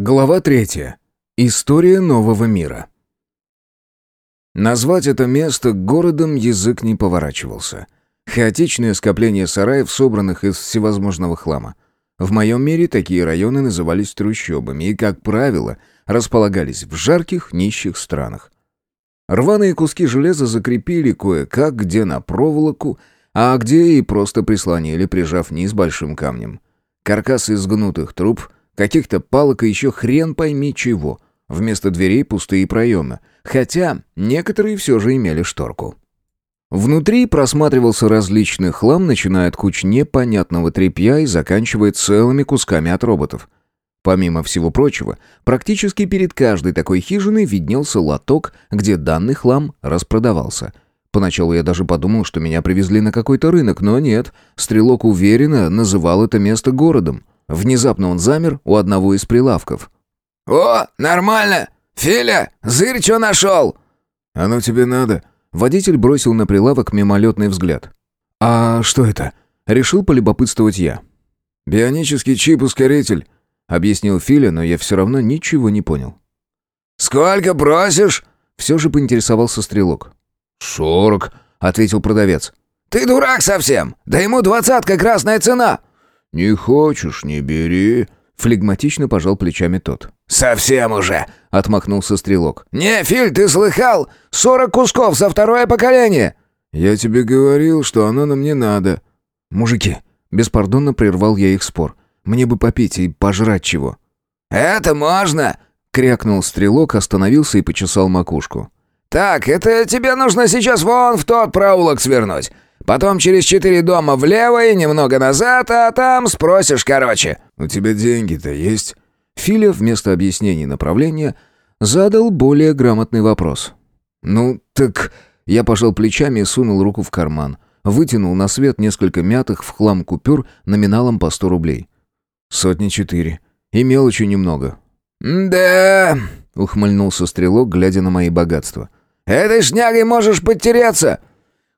Глава третья. История нового мира. Назвать это место городом язык не поворачивался. Хаотичное скопление сараев, собранных из всевозможного хлама. В моем мире такие районы назывались трущобами и, как правило, располагались в жарких, нищих странах. Рваные куски железа закрепили кое-как, где на проволоку, а где и просто прислонили, прижав низ большим камнем. Каркас из гнутых труб, каких-то палок и еще хрен пойми чего. Вместо дверей пустые проемы, хотя некоторые все же имели шторку. Внутри просматривался различный хлам, начиная от куч непонятного тряпья и заканчивая целыми кусками от роботов. Помимо всего прочего, практически перед каждой такой хижиной виднелся лоток, где данный хлам распродавался. Поначалу я даже подумал, что меня привезли на какой-то рынок, но нет. Стрелок уверенно называл это место городом. Внезапно он замер у одного из прилавков. «О, нормально! Филя, зырь что нашел?» «Оно тебе надо?» Водитель бросил на прилавок мимолетный взгляд. «А что это?» Решил полюбопытствовать я. «Бионический чип-ускоритель», — объяснил Филя, но я все равно ничего не понял. «Сколько просишь?» Все же поинтересовался стрелок. «Сорок», — ответил продавец. «Ты дурак совсем! Да ему двадцатка красная цена!» «Не хочешь, не бери», — флегматично пожал плечами тот. «Совсем уже!» — отмахнулся стрелок. «Не, Филь, ты слыхал? Сорок кусков за второе поколение!» «Я тебе говорил, что оно нам не надо». «Мужики!» — беспардонно прервал я их спор. «Мне бы попить и пожрать чего». «Это можно!» — крякнул стрелок, остановился и почесал макушку. «Так, это тебе нужно сейчас вон в тот проулок свернуть. Потом через четыре дома влево и немного назад, а там спросишь короче». «У тебя деньги-то есть?» Филя вместо объяснений направления задал более грамотный вопрос. «Ну, так...» Я пожал плечами и сунул руку в карман. Вытянул на свет несколько мятых в хлам купюр номиналом по сто рублей. Сотни четыре. И мелочи немного. «Да...» — ухмыльнулся стрелок, глядя на мои богатства. «Этой шнягой можешь потеряться!»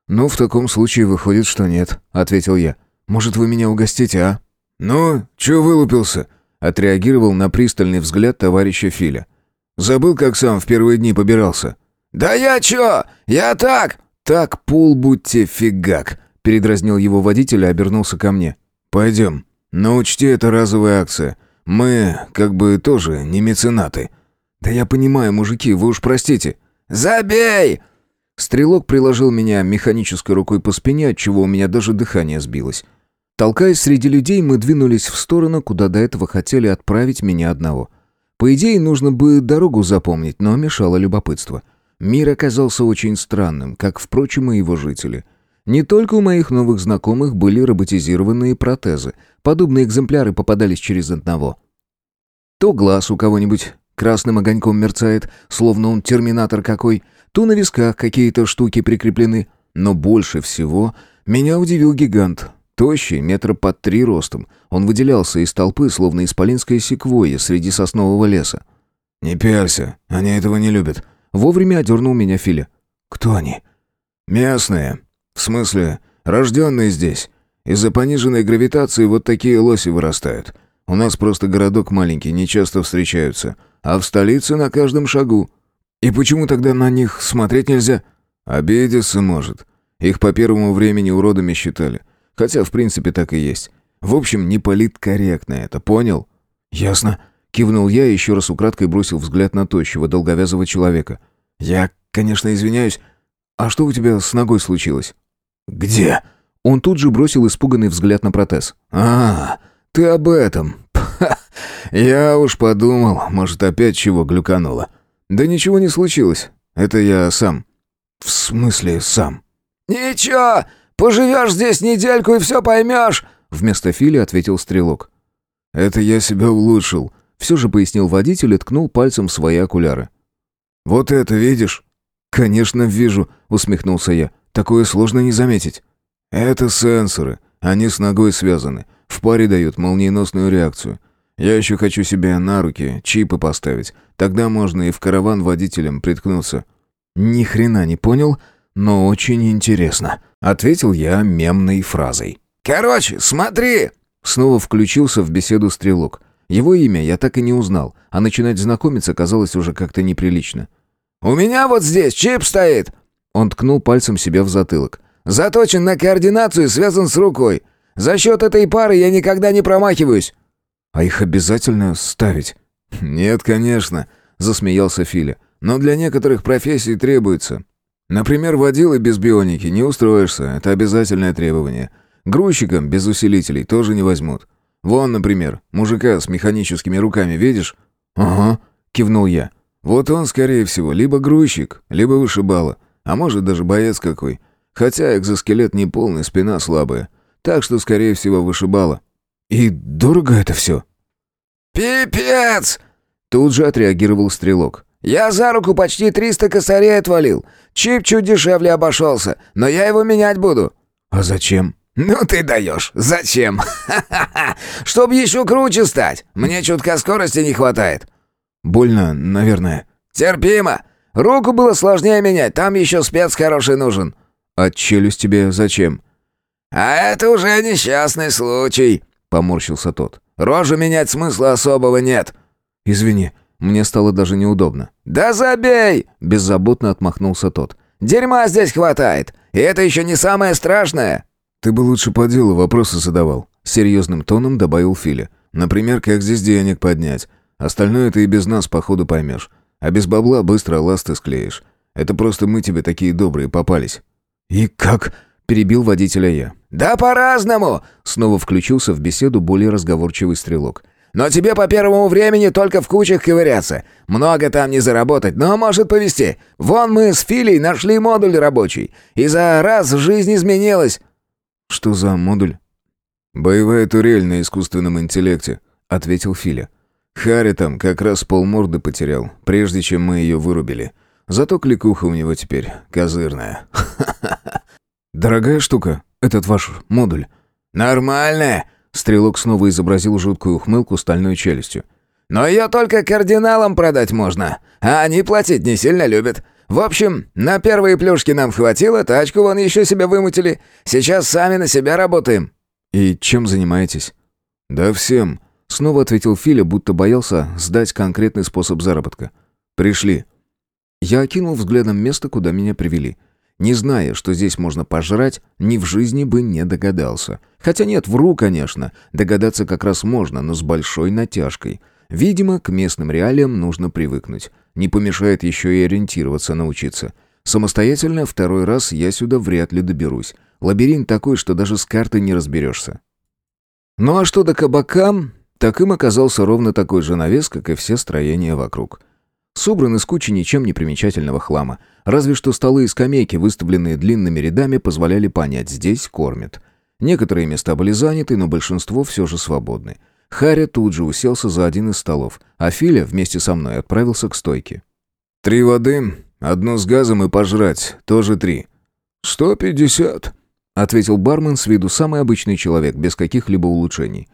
«Ну, в таком случае выходит, что нет», — ответил я. «Может, вы меня угостите, а?» «Ну, чё вылупился?» — отреагировал на пристальный взгляд товарища Филя. «Забыл, как сам в первые дни побирался?» «Да я чё? Я так...» «Так, пул будьте фигак», — передразнил его водитель и обернулся ко мне. «Пойдем. Но учти, это разовая акция. Мы, как бы, тоже не меценаты». «Да я понимаю, мужики, вы уж простите». «Забей!» Стрелок приложил меня механической рукой по спине, от чего у меня даже дыхание сбилось. Толкаясь среди людей, мы двинулись в сторону, куда до этого хотели отправить меня одного. По идее, нужно бы дорогу запомнить, но мешало любопытство. Мир оказался очень странным, как, впрочем, и его жители. Не только у моих новых знакомых были роботизированные протезы. Подобные экземпляры попадались через одного. То глаз у кого-нибудь красным огоньком мерцает, словно он терминатор какой, то на висках какие-то штуки прикреплены. Но больше всего меня удивил гигант. Тощий, метра под три ростом. Он выделялся из толпы, словно исполинская секвойя среди соснового леса. «Не пялься, они этого не любят», Вовремя одернул меня Филя. «Кто они?» «Местные. В смысле, рожденные здесь. Из-за пониженной гравитации вот такие лоси вырастают. У нас просто городок маленький, не часто встречаются. А в столице на каждом шагу. И почему тогда на них смотреть нельзя? Обидеться может. Их по первому времени уродами считали. Хотя, в принципе, так и есть. В общем, не политкорректно это, понял? Ясно. Кивнул я и еще раз украдкой бросил взгляд на тощего, долговязого человека. «Я, конечно, извиняюсь. А что у тебя с ногой случилось?» «Где?» Он тут же бросил испуганный взгляд на протез. «А, ты об этом. Я уж подумал, может, опять чего глюкануло. Да ничего не случилось. Это я сам». «В смысле сам?» «Ничего, поживешь здесь недельку и все поймешь», вместо Фили ответил стрелок. «Это я себя улучшил», все же пояснил водитель и ткнул пальцем в свои окуляры. «Вот это видишь?» «Конечно, вижу», — усмехнулся я. «Такое сложно не заметить». «Это сенсоры. Они с ногой связаны. В паре дают молниеносную реакцию. Я еще хочу себе на руки чипы поставить. Тогда можно и в караван водителям приткнуться». «Ни хрена не понял, но очень интересно», — ответил я мемной фразой. «Короче, смотри!» Снова включился в беседу стрелок. Его имя я так и не узнал, а начинать знакомиться казалось уже как-то неприлично. «У меня вот здесь чип стоит!» Он ткнул пальцем себе в затылок. «Заточен на координацию и связан с рукой. За счет этой пары я никогда не промахиваюсь». «А их обязательно ставить?» «Нет, конечно», — засмеялся Филя. «Но для некоторых профессий требуется. Например, водилы без бионики не устроишься, это обязательное требование. Грузчикам без усилителей тоже не возьмут. Вон, например, мужика с механическими руками видишь?» «Ага», — кивнул я. «Вот он, скорее всего, либо грузчик, либо вышибала, а может даже боец какой. Хотя экзоскелет не полный, спина слабая. Так что, скорее всего, вышибала». «И дорого это все?» «Пипец!» Тут же отреагировал стрелок. «Я за руку почти триста косарей отвалил. Чип чуть дешевле обошелся, но я его менять буду». «А зачем?» «Ну ты даешь! Зачем? Ха-ха-ха! Чтоб еще круче стать! Мне чутка скорости не хватает!» «Больно, наверное». «Терпимо! Руку было сложнее менять, там еще спец хороший нужен». «А челюсть тебе зачем?» «А это уже несчастный случай», — поморщился тот. «Рожу менять смысла особого нет». «Извини, мне стало даже неудобно». «Да забей!» — беззаботно отмахнулся тот. «Дерьма здесь хватает, и это еще не самое страшное». «Ты бы лучше по делу вопросы задавал», — серьезным тоном добавил Филя. «Например, как здесь денег поднять. Остальное ты и без нас, походу, поймешь. А без бабла быстро ласты склеишь. Это просто мы тебе такие добрые попались». «И как?» — перебил водителя я. «Да по-разному!» — снова включился в беседу более разговорчивый стрелок. «Но тебе по первому времени только в кучах ковыряться. Много там не заработать, но может повезти. Вон мы с Филей нашли модуль рабочий. И за раз жизнь изменилась. «Что за модуль?» «Боевая турель на искусственном интеллекте», — ответил Филя. «Харри там как раз полморды потерял, прежде чем мы ее вырубили. Зато кликуха у него теперь козырная». «Дорогая штука, этот ваш модуль». «Нормальная», — Стрелок снова изобразил жуткую ухмылку стальной челюстью. «Но ее только кардиналам продать можно, а они платить не сильно любят. В общем, на первые плюшки нам хватило, тачку вон еще себе вымутили. Сейчас сами на себя работаем». «И чем занимаетесь?» «Да всем», — снова ответил Филя, будто боялся сдать конкретный способ заработка. «Пришли». Я окинул взглядом место, куда меня привели. Не зная, что здесь можно пожрать, ни в жизни бы не догадался. Хотя нет, вру, конечно. Догадаться как раз можно, но с большой натяжкой. Видимо, к местным реалиям нужно привыкнуть. Не помешает еще и ориентироваться научиться. Самостоятельно второй раз я сюда вряд ли доберусь. Лабиринт такой, что даже с карты не разберешься. Ну а что до кабака, так им оказался ровно такой же навес, как и все строения вокруг. Собран из кучи ничем не примечательного хлама. Разве что столы и скамейки, выставленные длинными рядами, позволяли понять, здесь кормят. Некоторые места были заняты, но большинство все же свободны. Харя тут же уселся за один из столов, а Филя вместе со мной отправился к стойке. «Три воды, одну с газом и пожрать, тоже три». «Сто пятьдесят», — ответил бармен с виду самый обычный человек, без каких-либо улучшений.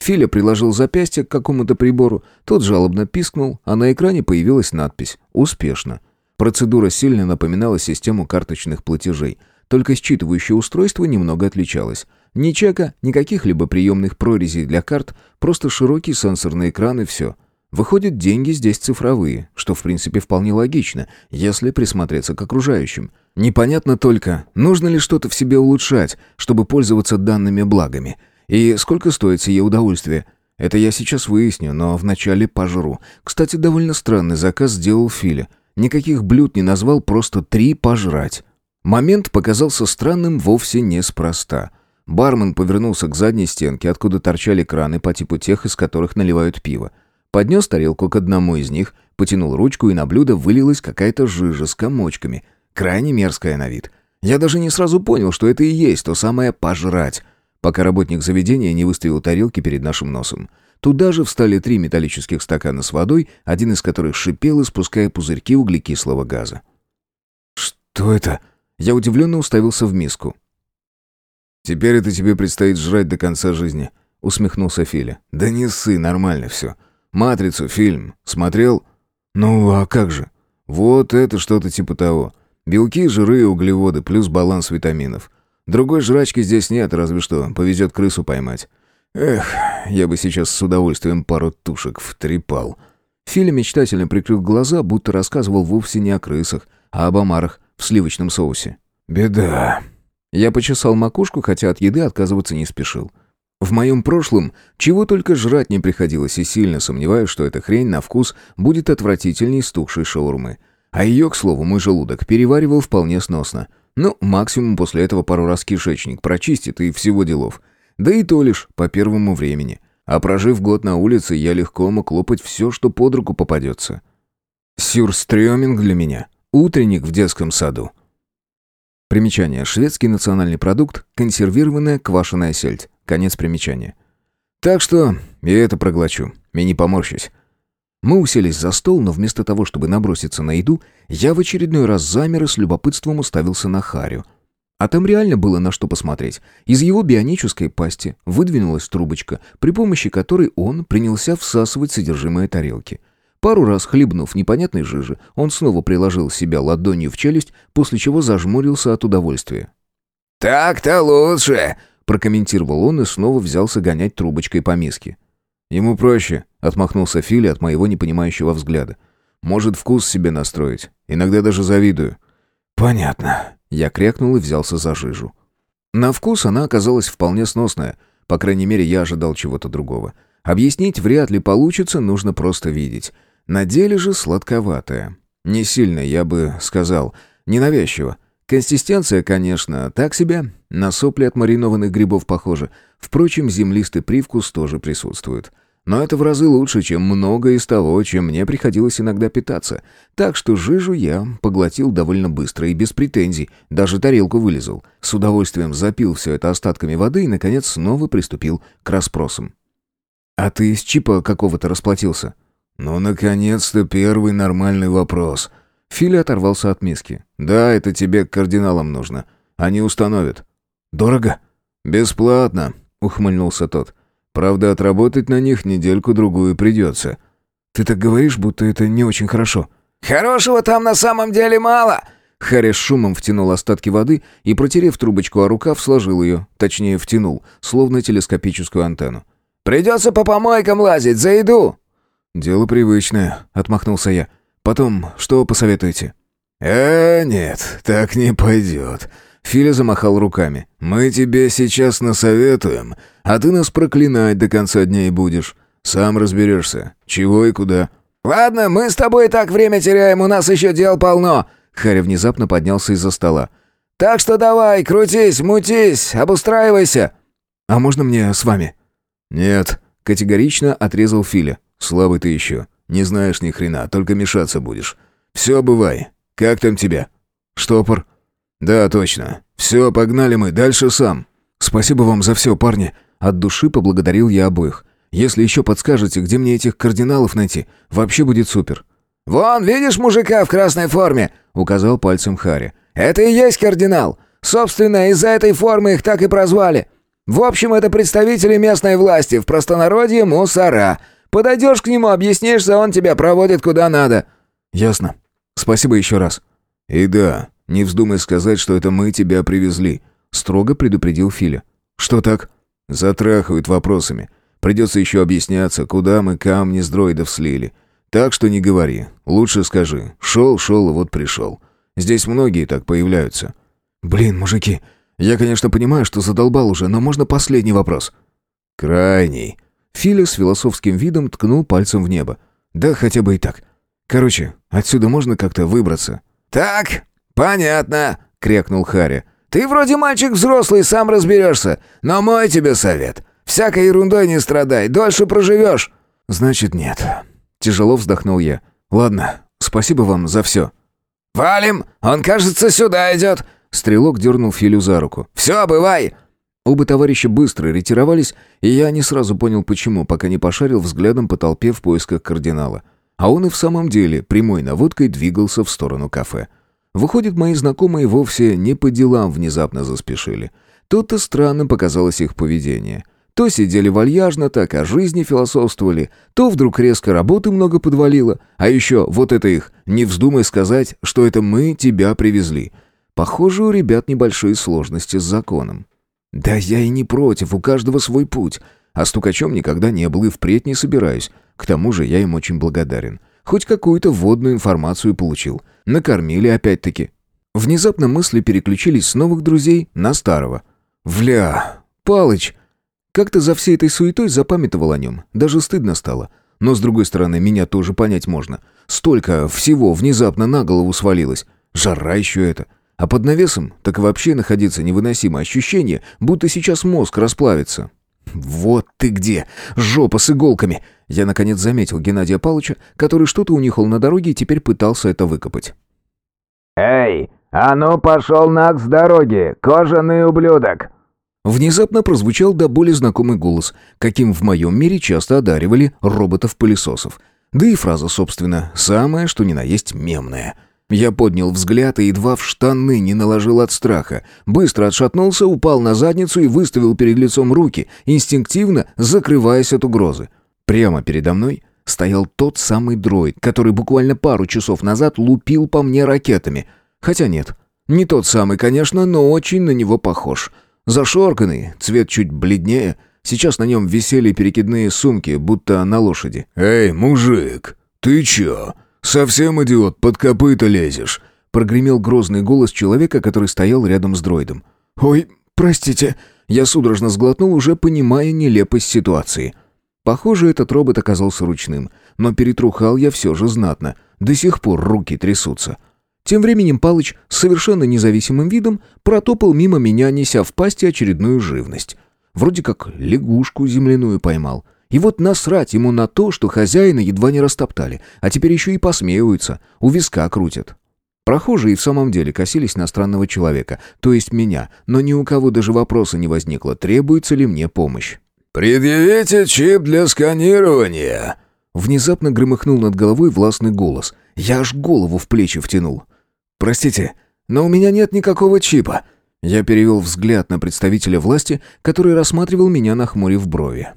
Филя приложил запястье к какому-то прибору, тот жалобно пискнул, а на экране появилась надпись «Успешно». Процедура сильно напоминала систему карточных платежей, только считывающее устройство немного отличалось — ни чека, ни каких-либо приемных прорезей для карт, просто широкий сенсорный экран и все. Выходит, деньги здесь цифровые, что в принципе вполне логично, если присмотреться к окружающим. Непонятно только, нужно ли что-то в себе улучшать, чтобы пользоваться данными благами. И сколько стоит сие удовольствие? Это я сейчас выясню, но вначале пожру. Кстати, довольно странный заказ сделал Филя. Никаких блюд не назвал, просто три пожрать. Момент показался странным вовсе неспроста. Бармен повернулся к задней стенке, откуда торчали краны по типу тех, из которых наливают пиво. Поднес тарелку к одному из них, потянул ручку, и на блюдо вылилась какая-то жижа с комочками. Крайне мерзкая на вид. Я даже не сразу понял, что это и есть то самое «пожрать», пока работник заведения не выставил тарелки перед нашим носом. Туда же встали три металлических стакана с водой, один из которых шипел, испуская пузырьки углекислого газа. «Что это?» Я удивленно уставился в миску. «Теперь это тебе предстоит жрать до конца жизни», — усмехнулся Филя. «Да не ссы, нормально все. Матрицу, фильм. Смотрел?» «Ну, а как же?» «Вот это что-то типа того. Белки, жиры и углеводы, плюс баланс витаминов. Другой жрачки здесь нет, разве что повезет крысу поймать. Эх, я бы сейчас с удовольствием пару тушек втрепал. Филя мечтательно прикрыл глаза, будто рассказывал вовсе не о крысах, а об омарах в сливочном соусе. «Беда». Я почесал макушку, хотя от еды отказываться не спешил. В моем прошлом чего только жрать не приходилось, и сильно сомневаюсь, что эта хрень на вкус будет отвратительней стухшей шаурмы. А ее, к слову, мой желудок переваривал вполне сносно. Ну, максимум после этого пару раз кишечник прочистит и всего делов. Да и то лишь по первому времени. А прожив год на улице, я легко мог лопать все, что под руку попадется. Сюрстрёминг для меня. Утренник в детском саду. Примечание. Шведский национальный продукт – консервированная квашеная сельдь. Конец примечания. Так что я это проглочу. И не поморщусь. Мы уселись за стол, но вместо того, чтобы наброситься на еду, я в очередной раз замер и с любопытством уставился на Харю. А там реально было на что посмотреть. Из его бионической пасти выдвинулась трубочка, при помощи которой он принялся всасывать содержимое тарелки. Пару раз хлебнув непонятной жижи, он снова приложил себя ладонью в челюсть, после чего зажмурился от удовольствия. «Так-то лучше!» – прокомментировал он и снова взялся гонять трубочкой по миске. «Ему проще», — отмахнулся Фили от моего непонимающего взгляда. «Может, вкус себе настроить. Иногда даже завидую». «Понятно». Я крякнул и взялся за жижу. На вкус она оказалась вполне сносная. По крайней мере, я ожидал чего-то другого. Объяснить вряд ли получится, нужно просто видеть. На деле же сладковатая. Не сильно, я бы сказал. Ненавязчиво. Консистенция, конечно, так себе. На сопли от маринованных грибов похоже. Впрочем, землистый привкус тоже присутствует. Но это в разы лучше, чем многое из того, чем мне приходилось иногда питаться. Так что жижу я поглотил довольно быстро и без претензий, даже тарелку вылезал. С удовольствием запил все это остатками воды и, наконец, снова приступил к расспросам. «А ты из чипа какого-то расплатился?» «Ну, наконец-то первый нормальный вопрос». Филя оторвался от миски. «Да, это тебе к кардиналам нужно. Они установят». «Дорого?» «Бесплатно», — ухмыльнулся тот. Правда, отработать на них недельку-другую придется. Ты так говоришь, будто это не очень хорошо. Хорошего там на самом деле мало. Харри с шумом втянул остатки воды и, протерев трубочку о рукав, сложил ее, точнее втянул, словно телескопическую антенну. «Придется по помойкам лазить, за еду!» «Дело привычное», — отмахнулся я. «Потом, что посоветуете?» «Э, нет, так не пойдет. Филя замахал руками. «Мы тебе сейчас насоветуем, а ты нас проклинать до конца дней будешь. Сам разберешься, чего и куда». «Ладно, мы с тобой так время теряем, у нас еще дел полно». Харри внезапно поднялся из-за стола. «Так что давай, крутись, мутись, обустраивайся». «А можно мне с вами?» «Нет», — категорично отрезал Филя. «Слабый ты еще. Не знаешь ни хрена, только мешаться будешь. Все, бывай. Как там тебя?» «Штопор». «Да, точно. Все, погнали мы, дальше сам». «Спасибо вам за все, парни». От души поблагодарил я обоих. «Если еще подскажете, где мне этих кардиналов найти, вообще будет супер». «Вон, видишь мужика в красной форме?» — указал пальцем Харри. «Это и есть кардинал. Собственно, из-за этой формы их так и прозвали. В общем, это представители местной власти, в простонародье мусора. Подойдешь к нему, объяснишься, он тебя проводит куда надо». «Ясно. Спасибо еще раз». «И да, «Не вздумай сказать, что это мы тебя привезли», — строго предупредил Филя. «Что так?» «Затрахают вопросами. Придется еще объясняться, куда мы камни с дроидов слили. Так что не говори. Лучше скажи. Шел, шел и вот пришел. Здесь многие так появляются». «Блин, мужики, я, конечно, понимаю, что задолбал уже, но можно последний вопрос?» «Крайний». Филя с философским видом ткнул пальцем в небо. «Да хотя бы и так. Короче, отсюда можно как-то выбраться». «Так, «Понятно», — крикнул Харри. «Ты вроде мальчик взрослый, сам разберешься. Но мой тебе совет. Всякой ерундой не страдай, дольше проживешь». «Значит, нет». Тяжело вздохнул я. «Ладно, спасибо вам за все». «Валим! Он, кажется, сюда идет!» Стрелок дернул Филю за руку. «Все, бывай!» Оба товарища быстро ретировались, и я не сразу понял, почему, пока не пошарил взглядом по толпе в поисках кардинала. А он и в самом деле прямой наводкой двигался в сторону кафе. Выходит, мои знакомые вовсе не по делам внезапно заспешили. Тут-то странным показалось их поведение. То сидели вальяжно, так о жизни философствовали, то вдруг резко работы много подвалило, а еще вот это их «не вздумай сказать, что это мы тебя привезли». Похоже, у ребят небольшие сложности с законом. Да я и не против, у каждого свой путь. А стукачом никогда не был и впредь не собираюсь. К тому же я им очень благодарен. Хоть какую-то вводную информацию получил. Накормили опять-таки. Внезапно мысли переключились с новых друзей на старого. «Вля, Палыч!» Как-то за всей этой суетой запамятовал о нем. Даже стыдно стало. Но, с другой стороны, меня тоже понять можно. Столько всего внезапно на голову свалилось. Жара еще это. А под навесом так вообще находиться невыносимо ощущение, будто сейчас мозг расплавится. «Вот ты где! Жопа с иголками!» Я, наконец, заметил Геннадия Павловича, который что-то унюхал на дороге и теперь пытался это выкопать. «Эй, а ну пошел наг с дороги, кожаный ублюдок!» Внезапно прозвучал до боли знакомый голос, каким в моем мире часто одаривали роботов-пылесосов. Да и фраза, собственно, самая, что ни на есть мемная — я поднял взгляд и едва в штаны не наложил от страха. Быстро отшатнулся, упал на задницу и выставил перед лицом руки, инстинктивно закрываясь от угрозы. Прямо передо мной стоял тот самый дроид, который буквально пару часов назад лупил по мне ракетами. Хотя нет, не тот самый, конечно, но очень на него похож. Зашорканный, цвет чуть бледнее. Сейчас на нем висели перекидные сумки, будто на лошади. «Эй, мужик, ты чё?» «Совсем, идиот, под копыта лезешь!» Прогремел грозный голос человека, который стоял рядом с дроидом. «Ой, простите!» Я судорожно сглотнул, уже понимая нелепость ситуации. Похоже, этот робот оказался ручным, но перетрухал я все же знатно. До сих пор руки трясутся. Тем временем Палыч с совершенно независимым видом протопал мимо меня, неся в пасти очередную живность. Вроде как лягушку земляную поймал — и вот насрать ему на то, что хозяина едва не растоптали, а теперь еще и посмеиваются, у виска крутят. Прохожие в самом деле косились на странного человека, то есть меня, но ни у кого даже вопроса не возникло, требуется ли мне помощь. «Предъявите чип для сканирования!» Внезапно громыхнул над головой властный голос. Я аж голову в плечи втянул. «Простите, но у меня нет никакого чипа». Я перевел взгляд на представителя власти, который рассматривал меня, нахмурив брови.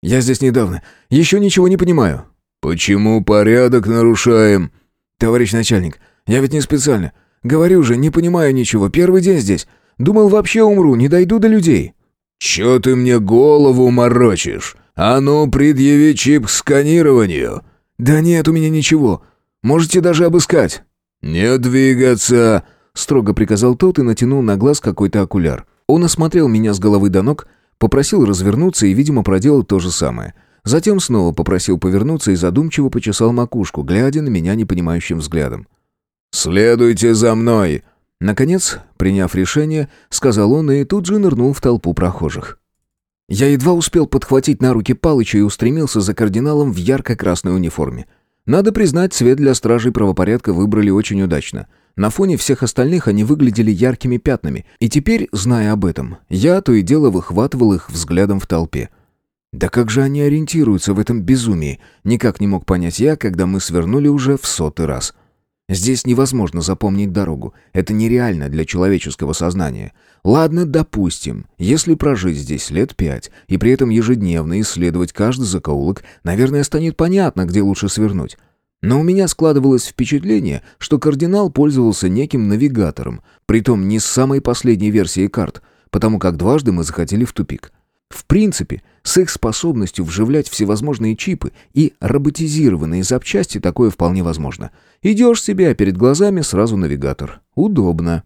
«Я здесь недавно. Еще ничего не понимаю». «Почему порядок нарушаем?» «Товарищ начальник, я ведь не специально. Говорю же, не понимаю ничего. Первый день здесь. Думал, вообще умру, не дойду до людей». «Чё ты мне голову морочишь? А ну, предъяви чип к сканированию». «Да нет у меня ничего. Можете даже обыскать». «Не двигаться», — строго приказал тот и натянул на глаз какой-то окуляр. Он осмотрел меня с головы до ног, Попросил развернуться и, видимо, проделал то же самое. Затем снова попросил повернуться и задумчиво почесал макушку, глядя на меня непонимающим взглядом. «Следуйте за мной!» Наконец, приняв решение, сказал он и тут же нырнул в толпу прохожих. Я едва успел подхватить на руки Палыча и устремился за кардиналом в ярко-красной униформе. Надо признать, цвет для стражей правопорядка выбрали очень удачно — на фоне всех остальных они выглядели яркими пятнами, и теперь, зная об этом, я то и дело выхватывал их взглядом в толпе. Да как же они ориентируются в этом безумии, никак не мог понять я, когда мы свернули уже в сотый раз. Здесь невозможно запомнить дорогу, это нереально для человеческого сознания. Ладно, допустим, если прожить здесь лет пять и при этом ежедневно исследовать каждый закоулок, наверное, станет понятно, где лучше свернуть. Но у меня складывалось впечатление, что кардинал пользовался неким навигатором, притом не с самой последней версией карт, потому как дважды мы захотели в тупик. В принципе, с их способностью вживлять всевозможные чипы и роботизированные запчасти такое вполне возможно. Идешь себе, а перед глазами сразу навигатор. Удобно.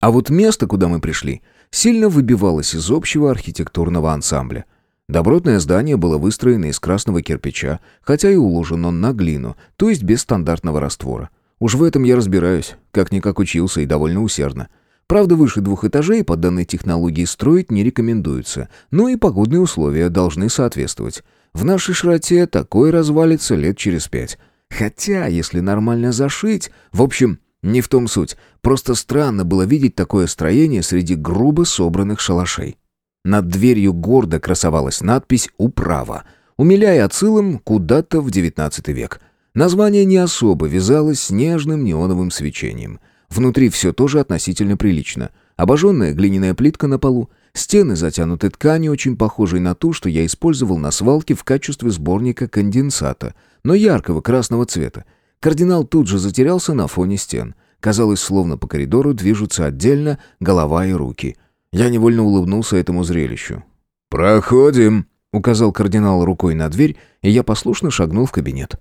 А вот место, куда мы пришли, сильно выбивалось из общего архитектурного ансамбля – Добротное здание было выстроено из красного кирпича, хотя и уложен он на глину, то есть без стандартного раствора. Уж в этом я разбираюсь, как-никак учился и довольно усердно. Правда, выше двух этажей по данной технологии строить не рекомендуется, но и погодные условия должны соответствовать. В нашей широте такой развалится лет через пять. Хотя, если нормально зашить... В общем, не в том суть. Просто странно было видеть такое строение среди грубо собранных шалашей. Над дверью гордо красовалась надпись «Управа», умиляя отсылом куда-то в XIX век. Название не особо вязалось с нежным неоновым свечением. Внутри все тоже относительно прилично. Обожженная глиняная плитка на полу, стены затянуты тканью, очень похожей на ту, что я использовал на свалке в качестве сборника конденсата, но яркого красного цвета. Кардинал тут же затерялся на фоне стен. Казалось, словно по коридору движутся отдельно голова и руки — я невольно улыбнулся этому зрелищу. «Проходим», — указал кардинал рукой на дверь, и я послушно шагнул в кабинет.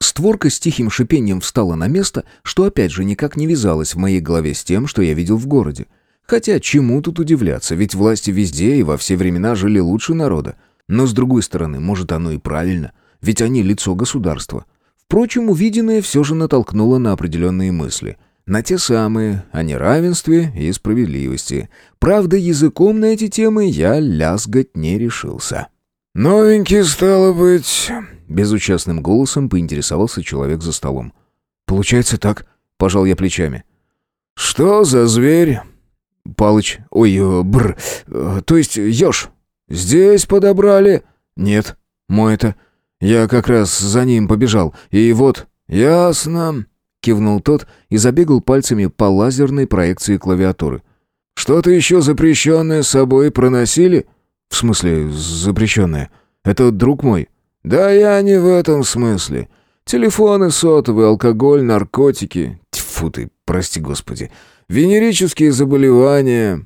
Створка с тихим шипением встала на место, что опять же никак не вязалось в моей голове с тем, что я видел в городе. Хотя чему тут удивляться, ведь власти везде и во все времена жили лучше народа. Но с другой стороны, может оно и правильно, ведь они лицо государства. Впрочем, увиденное все же натолкнуло на определенные мысли. На те самые, о неравенстве и справедливости. Правда, языком на эти темы я лязгать не решился. «Новенький, стало быть...» Безучастным голосом поинтересовался человек за столом. «Получается так?» — пожал я плечами. «Что за зверь?» «Палыч. Ой, э, бр. Э, то есть еж». «Здесь подобрали?» «Нет. Мой это. Я как раз за ним побежал. И вот...» «Ясно», — кивнул тот и забегал пальцами по лазерной проекции клавиатуры. «Что-то еще запрещенное с собой проносили?» «В смысле запрещенное? Это друг мой». «Да я не в этом смысле. Телефоны сотовые, алкоголь, наркотики. Тьфу ты, прости господи. Венерические заболевания».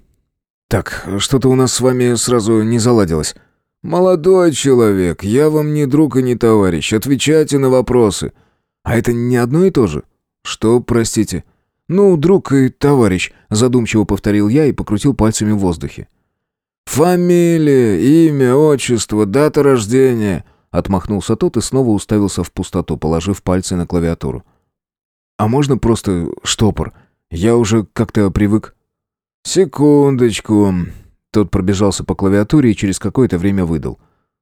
«Так, что-то у нас с вами сразу не заладилось». «Молодой человек, я вам не друг и не товарищ. Отвечайте на вопросы». «А это не одно и то же?» «Что, простите?» «Ну, друг и товарищ», — задумчиво повторил я и покрутил пальцами в воздухе. «Фамилия, имя, отчество, дата рождения», — отмахнулся тот и снова уставился в пустоту, положив пальцы на клавиатуру. «А можно просто штопор? Я уже как-то привык». «Секундочку», тот пробежался по клавиатуре и через какое-то время выдал.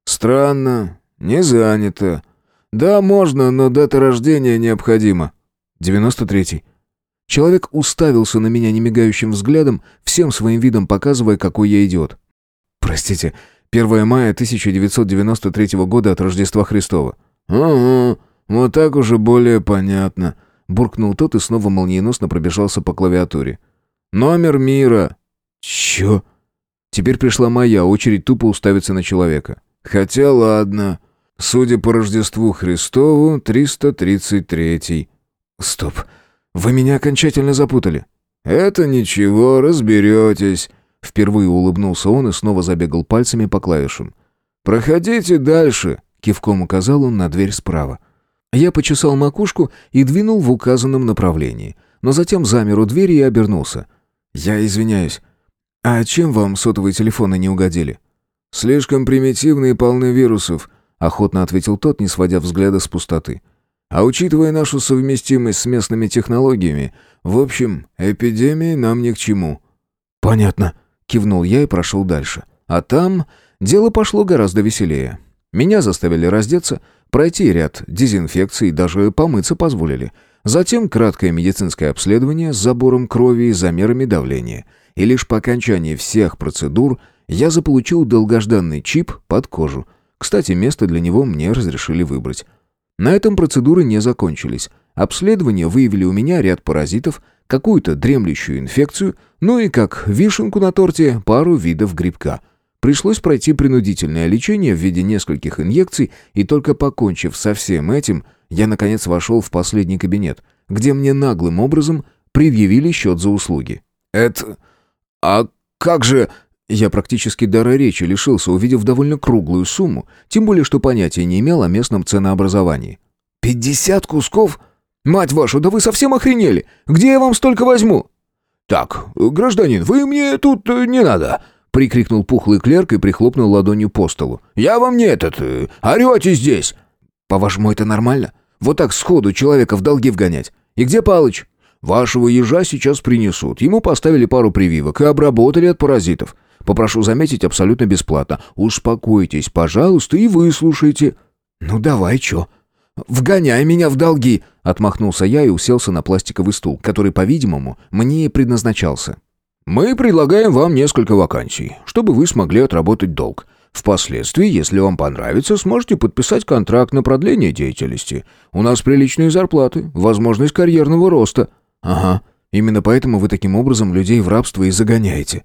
«Странно. Не занято. Да, можно, но дата рождения необходима». «Девяносто третий». Человек уставился на меня немигающим взглядом, всем своим видом показывая, какой я идиот. «Простите, 1 мая 1993 года от Рождества Христова». «Ага, вот так уже более понятно», — буркнул тот и снова молниеносно пробежался по клавиатуре. «Номер мира». «Чё?» Теперь пришла моя очередь тупо уставиться на человека. «Хотя ладно. Судя по Рождеству Христову, 333-й». «Стоп. Вы меня окончательно запутали». «Это ничего, разберетесь». Впервые улыбнулся он и снова забегал пальцами по клавишам. «Проходите дальше», — кивком указал он на дверь справа. Я почесал макушку и двинул в указанном направлении, но затем замер у двери и обернулся. «Я извиняюсь, «А чем вам сотовые телефоны не угодили?» «Слишком примитивные и полны вирусов», — охотно ответил тот, не сводя взгляда с пустоты. «А учитывая нашу совместимость с местными технологиями, в общем, эпидемии нам ни к чему». «Понятно», — кивнул я и прошел дальше. А там дело пошло гораздо веселее. Меня заставили раздеться, пройти ряд дезинфекций даже помыться позволили. Затем краткое медицинское обследование с забором крови и замерами давления — и лишь по окончании всех процедур я заполучил долгожданный чип под кожу. Кстати, место для него мне разрешили выбрать. На этом процедуры не закончились. Обследование выявили у меня ряд паразитов, какую-то дремлющую инфекцию, ну и, как вишенку на торте, пару видов грибка. Пришлось пройти принудительное лечение в виде нескольких инъекций, и только покончив со всем этим, я, наконец, вошел в последний кабинет, где мне наглым образом предъявили счет за услуги. «Это... «А как же...» Я практически дара речи лишился, увидев довольно круглую сумму, тем более что понятия не имел о местном ценообразовании. «Пятьдесят кусков? Мать вашу, да вы совсем охренели! Где я вам столько возьму?» «Так, гражданин, вы мне тут э, не надо!» — прикрикнул пухлый клерк и прихлопнул ладонью по столу. «Я вам не этот... Э, орете здесь!» «По-вашему, это нормально? Вот так сходу человека в долги вгонять? И где Палыч?» Вашего ежа сейчас принесут. Ему поставили пару прививок и обработали от паразитов. Попрошу заметить абсолютно бесплатно. Успокойтесь, пожалуйста, и выслушайте». «Ну давай, чё?» «Вгоняй меня в долги!» — отмахнулся я и уселся на пластиковый стул, который, по-видимому, мне и предназначался. «Мы предлагаем вам несколько вакансий, чтобы вы смогли отработать долг. Впоследствии, если вам понравится, сможете подписать контракт на продление деятельности. У нас приличные зарплаты, возможность карьерного роста». «Ага, именно поэтому вы таким образом людей в рабство и загоняете».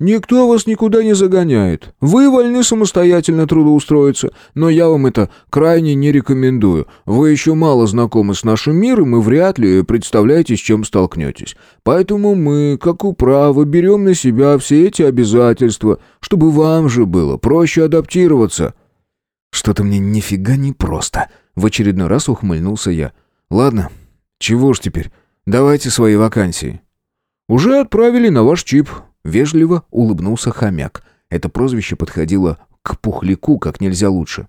«Никто вас никуда не загоняет. Вы вольны самостоятельно трудоустроиться, но я вам это крайне не рекомендую. Вы еще мало знакомы с нашим миром и вряд ли представляете, с чем столкнетесь. Поэтому мы, как управа, берем на себя все эти обязательства, чтобы вам же было проще адаптироваться». Что-то мне нифига не просто. В очередной раз ухмыльнулся я. Ладно, чего ж теперь? Давайте свои вакансии. Уже отправили на ваш чип. Вежливо улыбнулся хомяк. Это прозвище подходило к пухляку как нельзя лучше.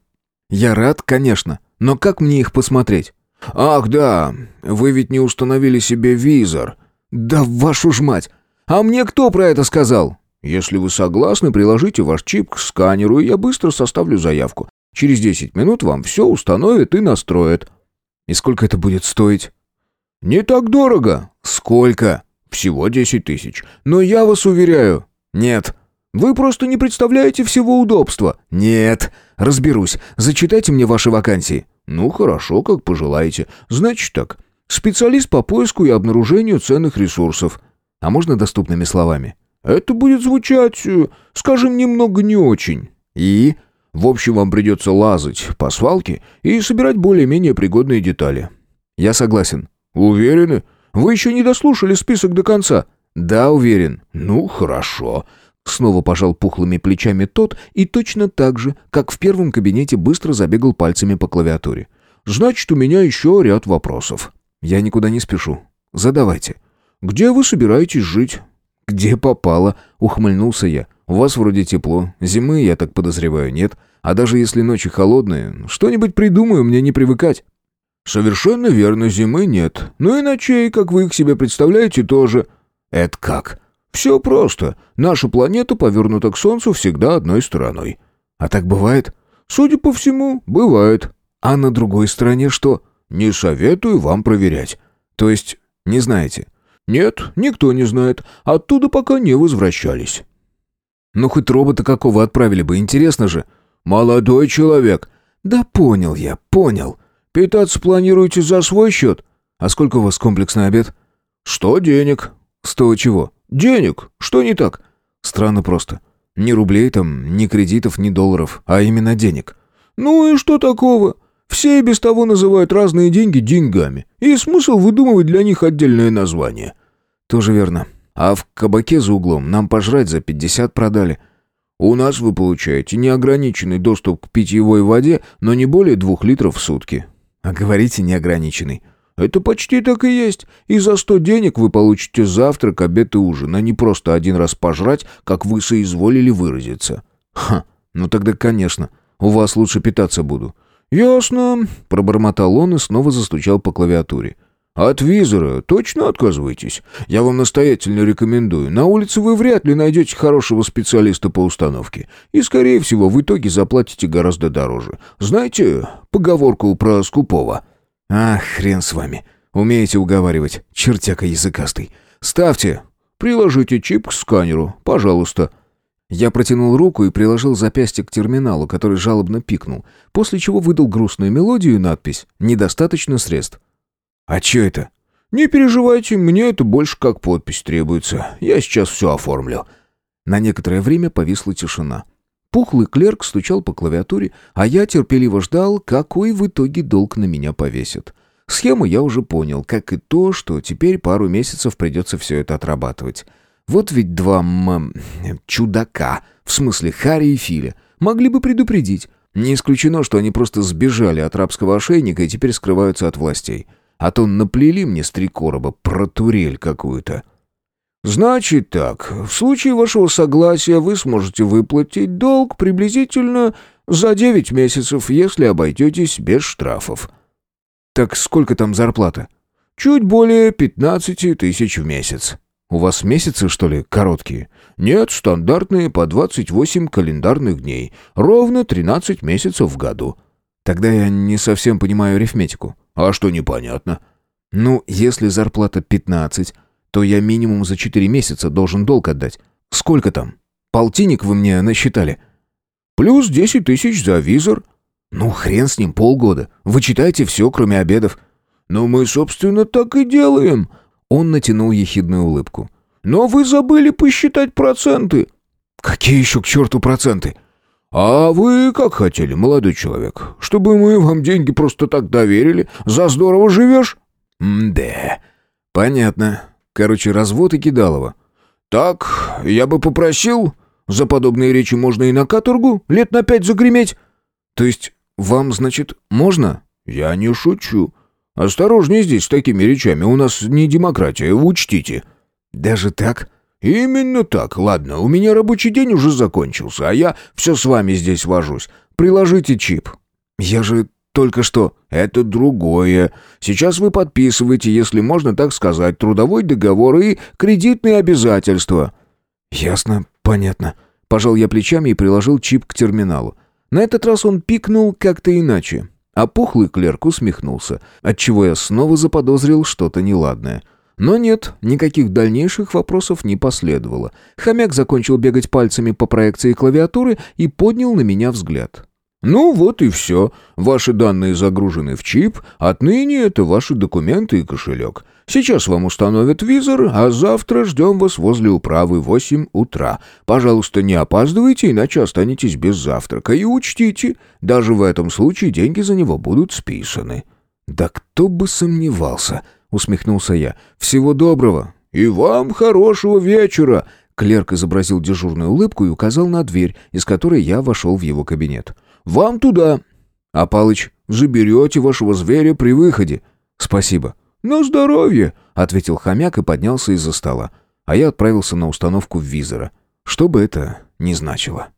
Я рад, конечно, но как мне их посмотреть? Ах, да, вы ведь не установили себе визор. Да вашу ж мать! А мне кто про это сказал? Если вы согласны, приложите ваш чип к сканеру, и я быстро составлю заявку. Через 10 минут вам все установят и настроят. И сколько это будет стоить? Не так дорого. Сколько? Всего 10 тысяч. Но я вас уверяю... Нет. Вы просто не представляете всего удобства. Нет. Разберусь. Зачитайте мне ваши вакансии. Ну, хорошо, как пожелаете. Значит так. Специалист по поиску и обнаружению ценных ресурсов. А можно доступными словами? Это будет звучать, э, скажем, немного не очень. И? В общем, вам придется лазать по свалке и собирать более-менее пригодные детали. Я согласен. Уверены? Вы еще не дослушали список до конца. Да, уверен. Ну, хорошо. Снова пожал пухлыми плечами тот и точно так же, как в первом кабинете, быстро забегал пальцами по клавиатуре. «Значит, у меня еще ряд вопросов». «Я никуда не спешу. Задавайте». «Где вы собираетесь жить?» «Где попало?» — ухмыльнулся я. «У вас вроде тепло. Зимы, я так подозреваю, нет. А даже если ночи холодные, что-нибудь придумаю, мне не привыкать». «Совершенно верно, зимы нет. Ну и ночей, как вы их себе представляете, тоже». «Это как?» «Все просто. Наша планета повернута к Солнцу всегда одной стороной». «А так бывает?» «Судя по всему, бывает». «А на другой стороне что?» «Не советую вам проверять». «То есть не знаете?» «Нет, никто не знает. Оттуда пока не возвращались». «Ну, хоть робота какого отправили бы, интересно же». «Молодой человек». «Да понял я, понял. Питаться планируете за свой счет?» «А сколько у вас комплексный обед?» «Сто денег». «Сто чего?» «Денег. Что не так?» «Странно просто. Ни рублей там, ни кредитов, ни долларов, а именно денег». «Ну и что такого? Все и без того называют разные деньги деньгами. И смысл выдумывать для них отдельное название». «Тоже верно. А в кабаке за углом нам пожрать за пятьдесят продали». «У нас вы получаете неограниченный доступ к питьевой воде, но не более двух литров в сутки». «А говорите неограниченный». «Это почти так и есть. И за сто денег вы получите завтрак, обед и ужин, а не просто один раз пожрать, как вы соизволили выразиться». «Ха, ну тогда, конечно. У вас лучше питаться буду». «Ясно», — пробормотал он и снова застучал по клавиатуре. «От визора точно отказываетесь? Я вам настоятельно рекомендую. На улице вы вряд ли найдете хорошего специалиста по установке. И, скорее всего, в итоге заплатите гораздо дороже. Знаете поговорку про скупого?» «Ах, хрен с вами. Умеете уговаривать, чертяка языкастый. Ставьте. Приложите чип к сканеру, пожалуйста». Я протянул руку и приложил запястье к терминалу, который жалобно пикнул, после чего выдал грустную мелодию и надпись «Недостаточно средств». «А чё это?» «Не переживайте, мне это больше как подпись требуется. Я сейчас все оформлю». На некоторое время повисла тишина. Пухлый клерк стучал по клавиатуре, а я терпеливо ждал, какой в итоге долг на меня повесит. Схему я уже понял, как и то, что теперь пару месяцев придется все это отрабатывать. Вот ведь два м... чудака, в смысле Харри и Филя, могли бы предупредить. Не исключено, что они просто сбежали от рабского ошейника и теперь скрываются от властей. А то наплели мне с три короба про турель какую-то. «Значит так, в случае вашего согласия вы сможете выплатить долг приблизительно за девять месяцев, если обойдетесь без штрафов». «Так сколько там зарплата?» «Чуть более пятнадцати тысяч в месяц». «У вас месяцы, что ли, короткие?» «Нет, стандартные по двадцать восемь календарных дней. Ровно тринадцать месяцев в году». «Тогда я не совсем понимаю арифметику». «А что непонятно?» «Ну, если зарплата пятнадцать...» то я минимум за четыре месяца должен долг отдать. Сколько там? Полтинник вы мне насчитали. Плюс десять тысяч за визор. Ну, хрен с ним, полгода. Вы читаете все, кроме обедов. Ну, мы, собственно, так и делаем. Он натянул ехидную улыбку. Но вы забыли посчитать проценты. Какие еще к черту проценты? А вы как хотели, молодой человек? Чтобы мы вам деньги просто так доверили? За здорово живешь? М-да. Понятно. Короче, развод и кидалово. «Так, я бы попросил. За подобные речи можно и на каторгу лет на пять загреметь». То есть вам, значит, можно?» «Я не шучу. Осторожней здесь с такими речами, у нас не демократия, учтите». «Даже так?» «Именно так. Ладно, у меня рабочий день уже закончился, а я все с вами здесь вожусь. Приложите чип». «Я же только что...» «Это другое. Сейчас вы подписываете, если можно так сказать, трудовой договор и кредитные обязательства». «Ясно, понятно». Пожал я плечами и приложил чип к терминалу. На этот раз он пикнул как-то иначе. А пухлый клерк усмехнулся, отчего я снова заподозрил что-то неладное. Но нет, никаких дальнейших вопросов не последовало. Хомяк закончил бегать пальцами по проекции клавиатуры и поднял на меня взгляд. «Ну вот и все. Ваши данные загружены в чип. Отныне это ваши документы и кошелек. Сейчас вам установят визор, а завтра ждем вас возле управы в 8 утра. Пожалуйста, не опаздывайте, иначе останетесь без завтрака. И учтите, даже в этом случае деньги за него будут списаны». «Да кто бы сомневался!» — усмехнулся я. «Всего доброго!» «И вам хорошего вечера!» Клерк изобразил дежурную улыбку и указал на дверь, из которой я вошел в его кабинет. Вам туда. А Палыч, заберете вашего зверя при выходе. Спасибо. На здоровье, ответил хомяк и поднялся из-за стола. А я отправился на установку визора. Что бы это ни значило.